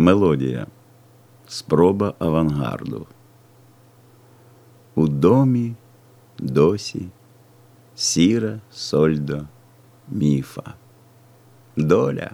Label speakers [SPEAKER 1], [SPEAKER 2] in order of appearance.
[SPEAKER 1] Мелодія. Спроба авангарду. У домі досі сіра сольдо міфа. Доля